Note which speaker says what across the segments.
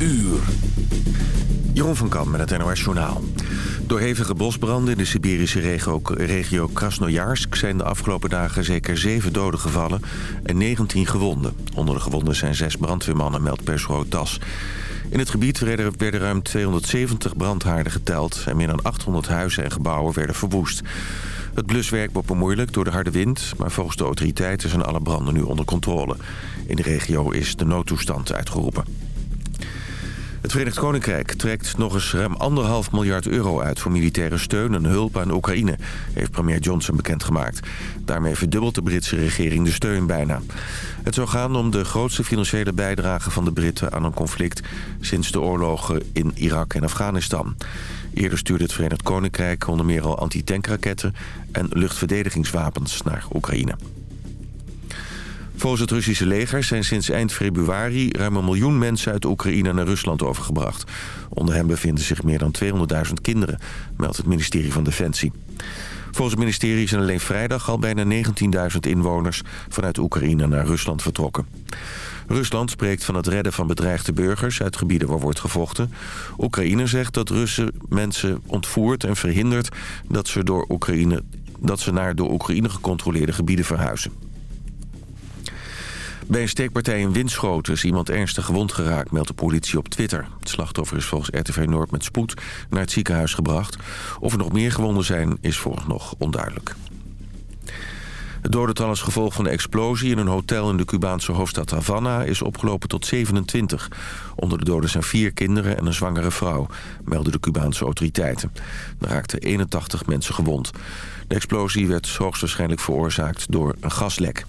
Speaker 1: uur.
Speaker 2: Jeroen van Kam met het NOS Journaal. Door hevige bosbranden in de Siberische regio, regio Krasnojarsk... zijn de afgelopen dagen zeker zeven doden gevallen en 19 gewonden. Onder de gewonden zijn zes brandweermannen, meldt persbureau TAS. In het gebied werden, werden ruim 270 brandhaarden geteld... en meer dan 800 huizen en gebouwen werden verwoest. Het bluswerk wordt bemoeilijkt door de harde wind... maar volgens de autoriteiten zijn alle branden nu onder controle. In de regio is de noodtoestand uitgeroepen. Het Verenigd Koninkrijk trekt nog eens ruim anderhalf miljard euro uit... voor militaire steun en hulp aan Oekraïne, heeft premier Johnson bekendgemaakt. Daarmee verdubbelt de Britse regering de steun bijna. Het zou gaan om de grootste financiële bijdrage van de Britten aan een conflict... sinds de oorlogen in Irak en Afghanistan. Eerder stuurde het Verenigd Koninkrijk onder meer al antitankraketten... en luchtverdedigingswapens naar Oekraïne. Volgens het Russische leger zijn sinds eind februari... ruim een miljoen mensen uit Oekraïne naar Rusland overgebracht. Onder hen bevinden zich meer dan 200.000 kinderen, meldt het ministerie van Defensie. Volgens het ministerie zijn alleen vrijdag al bijna 19.000 inwoners... vanuit Oekraïne naar Rusland vertrokken. Rusland spreekt van het redden van bedreigde burgers uit gebieden waar wordt gevochten. Oekraïne zegt dat Russen mensen ontvoert en verhindert dat ze, door Oekraïne, dat ze naar door Oekraïne gecontroleerde gebieden verhuizen. Bij een steekpartij in Winschoten is iemand ernstig gewond geraakt, meldt de politie op Twitter. Het slachtoffer is volgens RTV Noord met spoed naar het ziekenhuis gebracht. Of er nog meer gewonden zijn, is nog onduidelijk. Het dodental als gevolg van de explosie in een hotel in de Cubaanse hoofdstad Havana is opgelopen tot 27. Onder de doden zijn vier kinderen en een zwangere vrouw, melden de Cubaanse autoriteiten. Er raakten 81 mensen gewond. De explosie werd hoogstwaarschijnlijk veroorzaakt door een gaslek.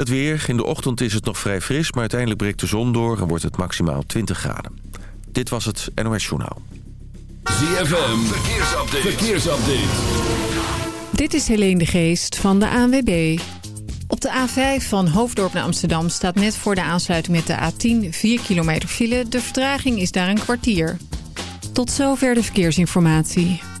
Speaker 2: Het weer. In de ochtend is het nog vrij fris, maar uiteindelijk breekt de zon door en wordt het maximaal 20 graden. Dit was het NOS Journaal.
Speaker 1: ZFM. Verkeersupdate. Verkeersupdate.
Speaker 3: Dit is Helene de Geest van de ANWB. Op de A5 van Hoofddorp naar Amsterdam staat net voor de aansluiting met de A10 4 kilometer file. De vertraging is daar een kwartier. Tot zover de verkeersinformatie.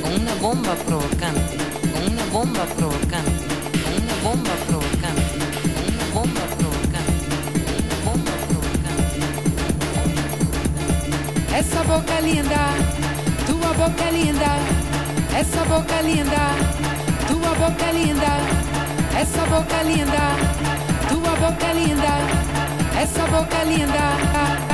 Speaker 4: Con una bomba provocante, con una bomba provocante, con una bomba provocante, con bomba provocante, bomba provocante.
Speaker 5: Essa boca linda, tua boca linda, essa boca linda, tua boca linda, essa boca linda, tua boca linda, essa boca linda.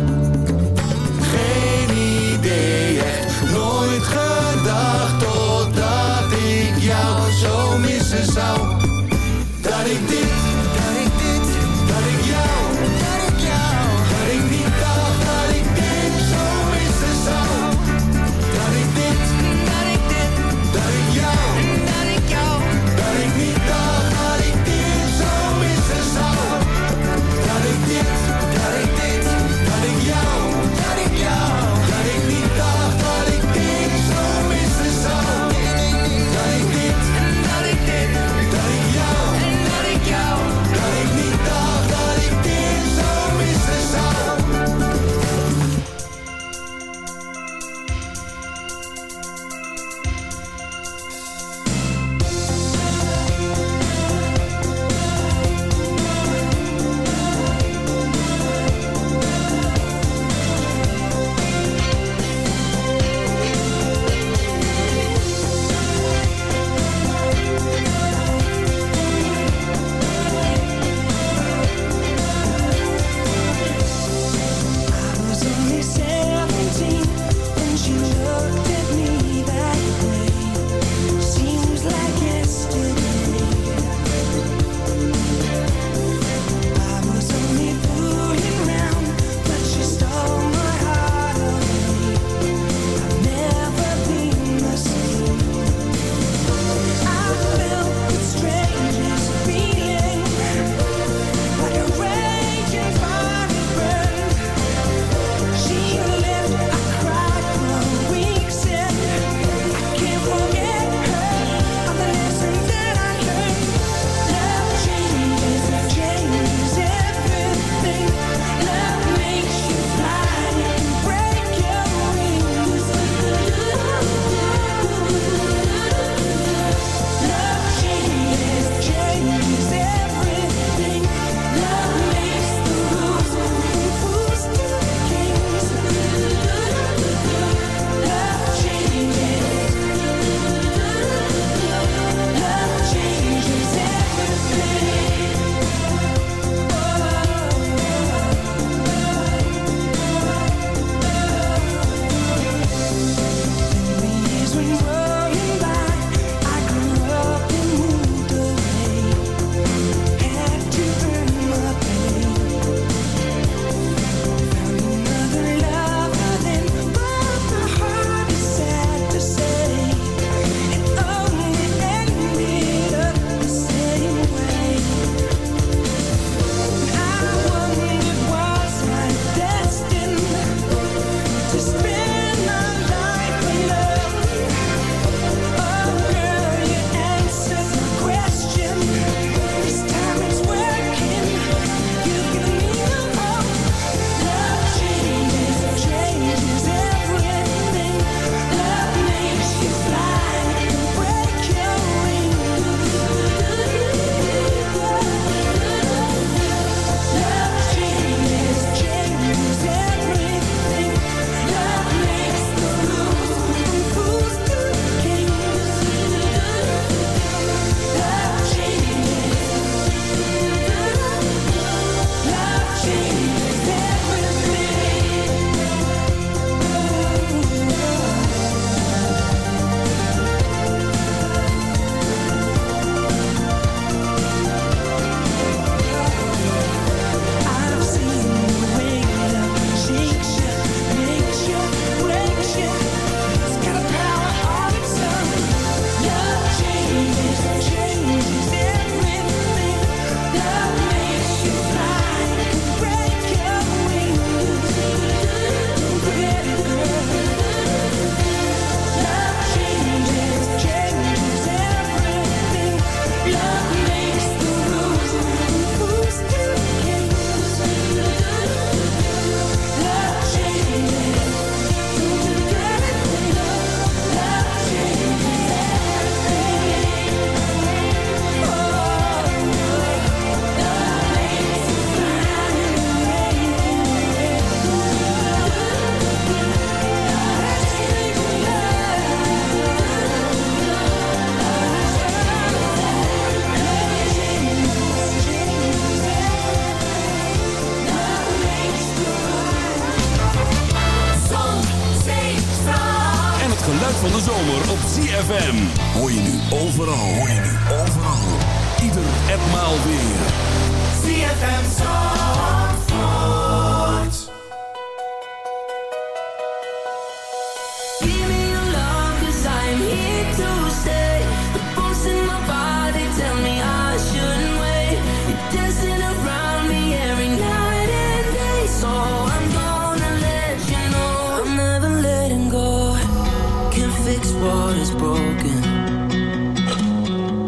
Speaker 6: broken.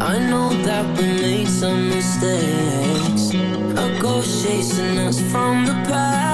Speaker 6: I know that we made some mistakes. A ghost chasing us from the past.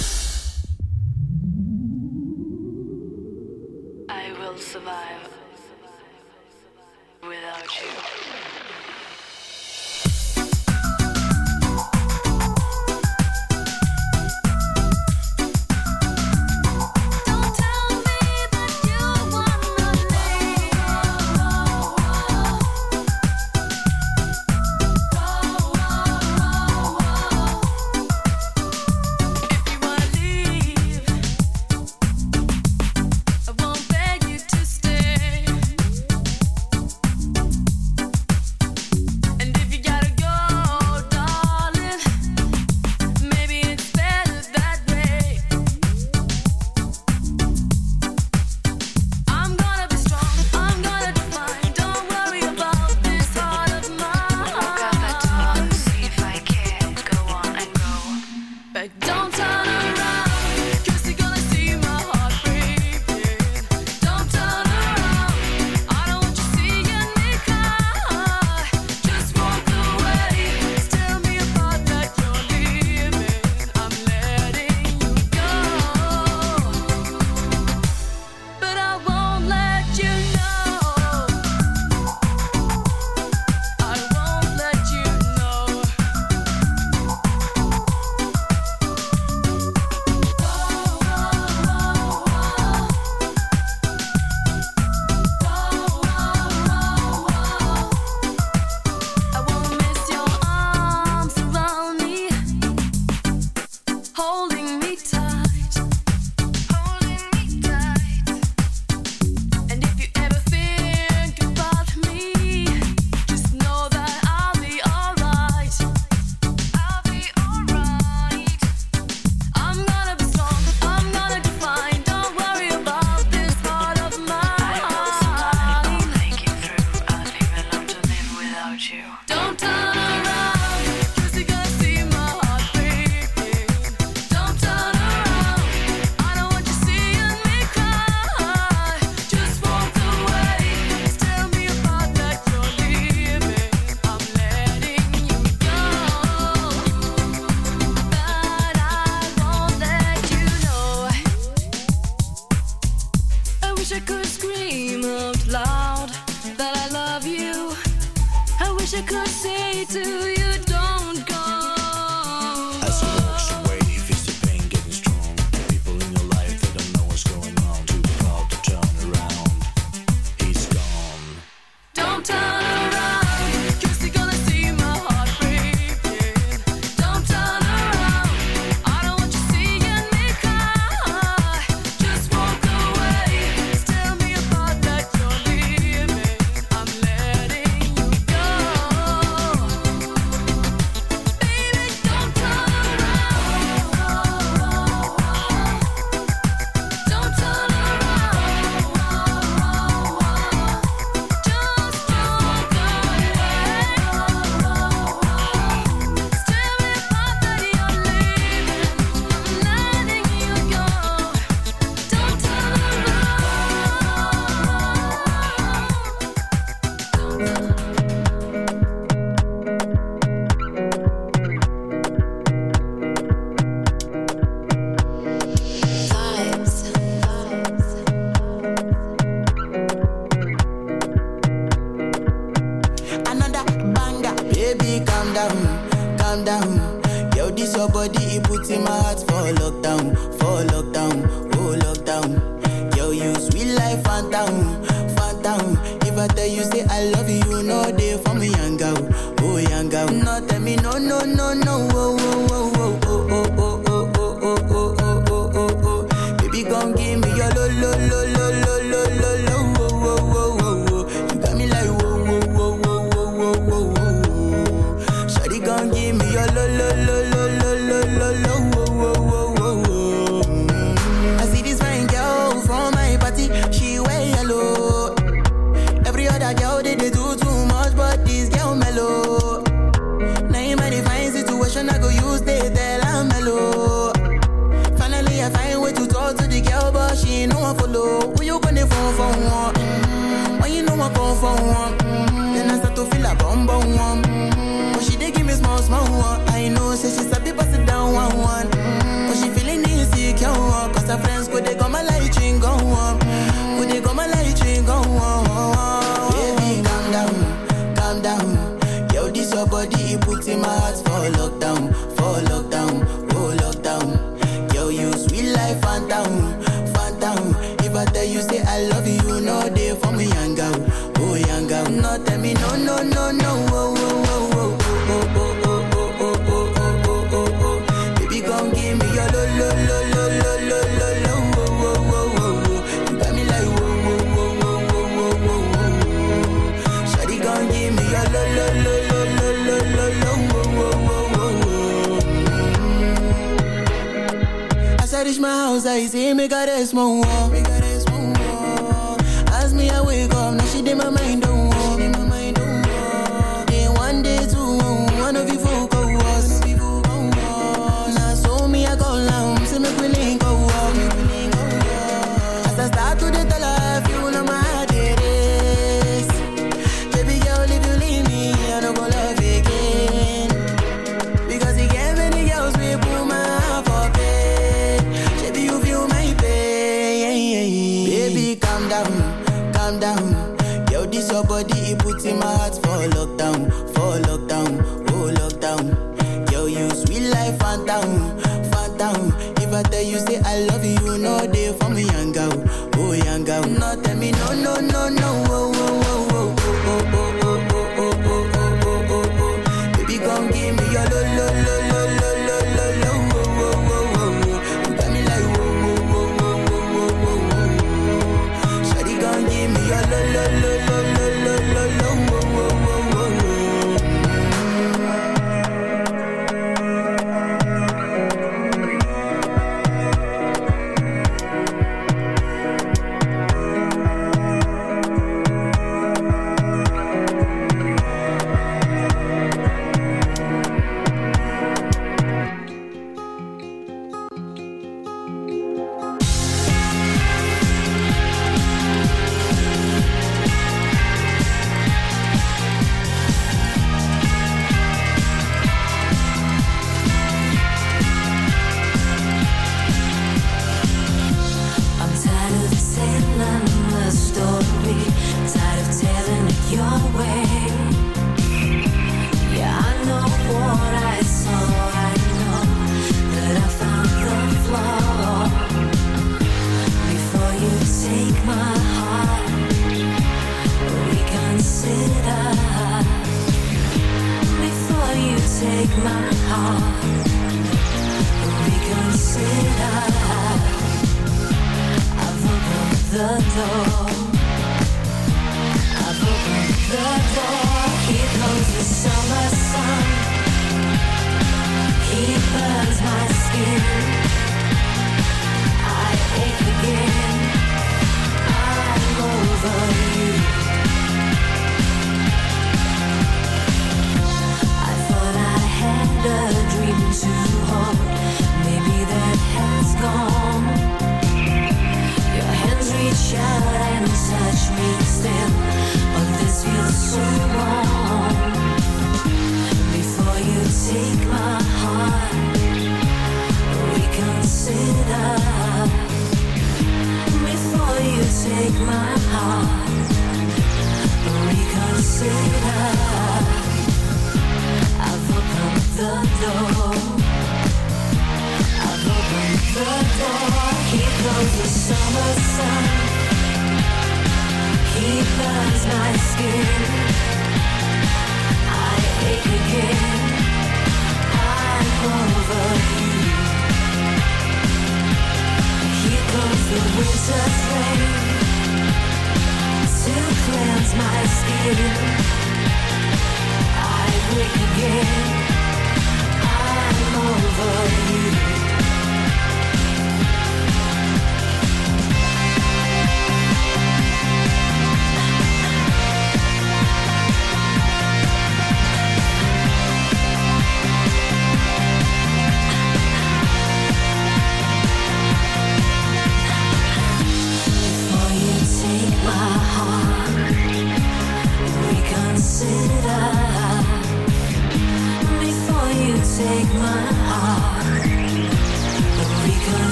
Speaker 7: wish
Speaker 8: I could say
Speaker 9: to you
Speaker 10: with in my heart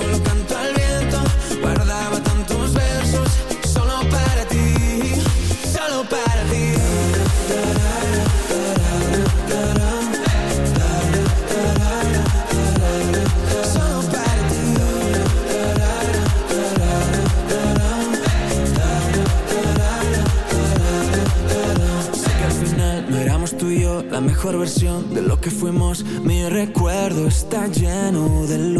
Speaker 11: solo canto al viento. Guardaba tantos versos solo para ti, solo para ti. Solo para ti. Sé que al final no éramos tú y yo la mejor versión de lo que fuimos. Mi recuerdo está lleno de luz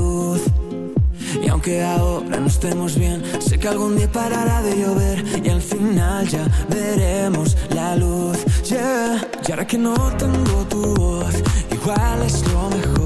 Speaker 11: aunque ahora no estemos bien, sé que algún día parará de llover y al final ya veremos la luz. Yeah. Y ahora que no tengo tu voz, igual es lo mejor,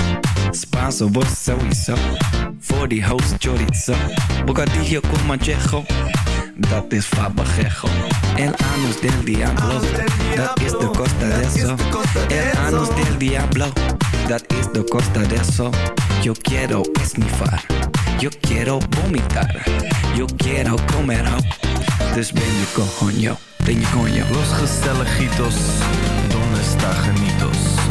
Speaker 12: Spanso, vos sowieso. Voor die host chorizo. Bocadillo con manchejo. Dat is fabajejo. El anus del diablo. Dat is de costa de eso. El anus del diablo. Dat is de costa de eso. Yo quiero esnifar. Yo quiero vomitar. Yo quiero comer. Dus ben je coño. Ben je.
Speaker 13: Los gezelligitos, donde está genitos?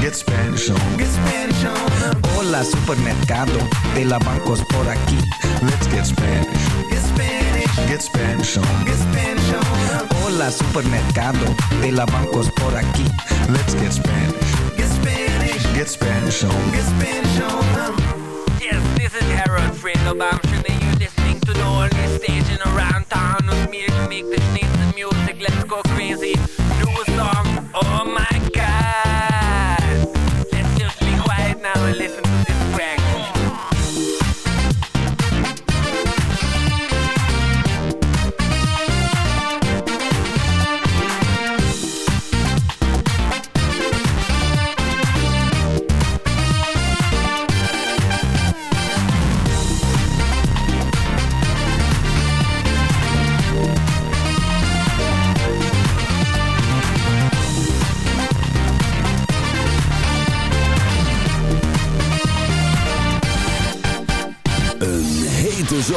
Speaker 13: Get Spanish on.
Speaker 8: Get Spanish on.
Speaker 12: Hola supermercado de la bancos por aquí.
Speaker 13: Let's get Spanish.
Speaker 8: Get Spanish.
Speaker 13: Get Spanish on.
Speaker 8: Get Spanish on.
Speaker 12: Hola supermercado de la bancos por aquí.
Speaker 13: Let's get Spanish.
Speaker 8: Get Spanish.
Speaker 13: Get Spanish on.
Speaker 8: Get Spanish on.
Speaker 14: Yes, this is Harold Fredo Bamshin and you're listening to the only station around town with me to make the sneeze music. Let's go crazy. Do a song. Oh my listen